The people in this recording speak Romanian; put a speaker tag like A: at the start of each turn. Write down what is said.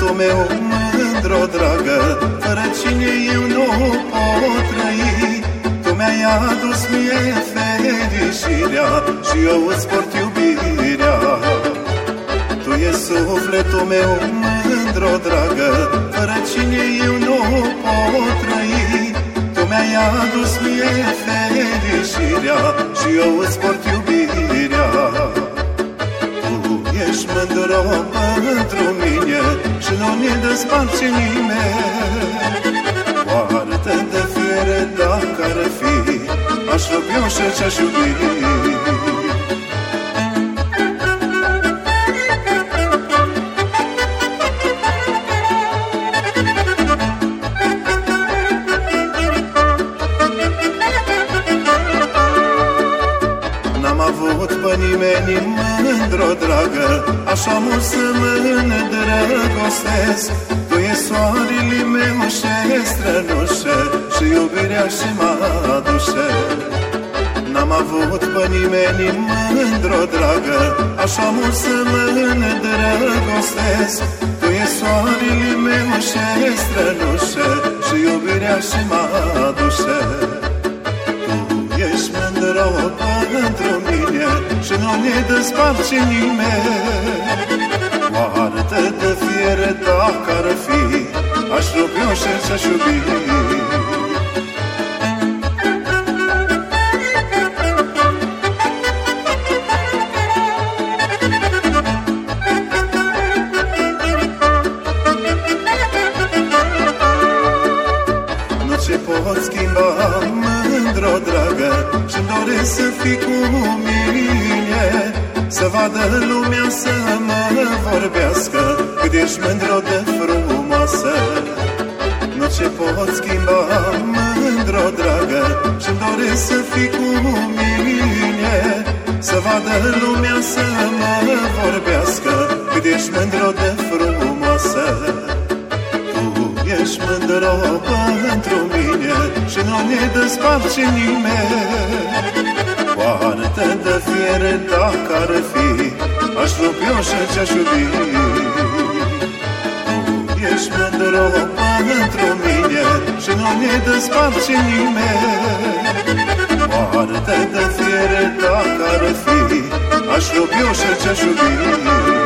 A: mândro, dragă Fără cine eu nu pot trăi. Tu mi-ai adus mie fericirea Și eu îți port iubirea. Tu e sufletul meu mândro, dragă Fără cine eu nu pot trăi. Tu mi-ai adus mie fericirea Și eu îți port iubirea. Tu ești mândro pentru mine Și nu ne desparce nimeni. Poartă de fiere dacă ar fi Aș rupi eu și ce-aș iubi nimeni mândro, dragă Așa mult să mă îndrăgostesc. Tu e soarele meu și strănușă Și iubirea și mă aduce N-am avut pe nimeni mândro, dragă Așa mult să mă îndrăgostesc. Tu e soarele meu și strănușă Și iubirea și mă aduce ne desparce nimeni. Moartă de fiere dacă ar fi Aș rupi eu și ce-aș iubi. Nu ce pot schimba mândro, dragă Și-mi doresc să fii cu mine Să vadă lumea să mă vorbească Cât ești mândro de frumoasă. Nu ce pot schimba mândro, dragă Și-mi doresc să fii cu mine. Să vadă lumea să mă vorbească Cât ești mândro de frumoasă. Tu ești mândră pentru mine Și nu ne desparce nimeni Aș rupi eu și ce-aș iubi. Tu ești mândră pentru mine Și nu ne desparce nimeni. Poartă de fiere dacă ar fi Aș rupi eu și ce-aș iubi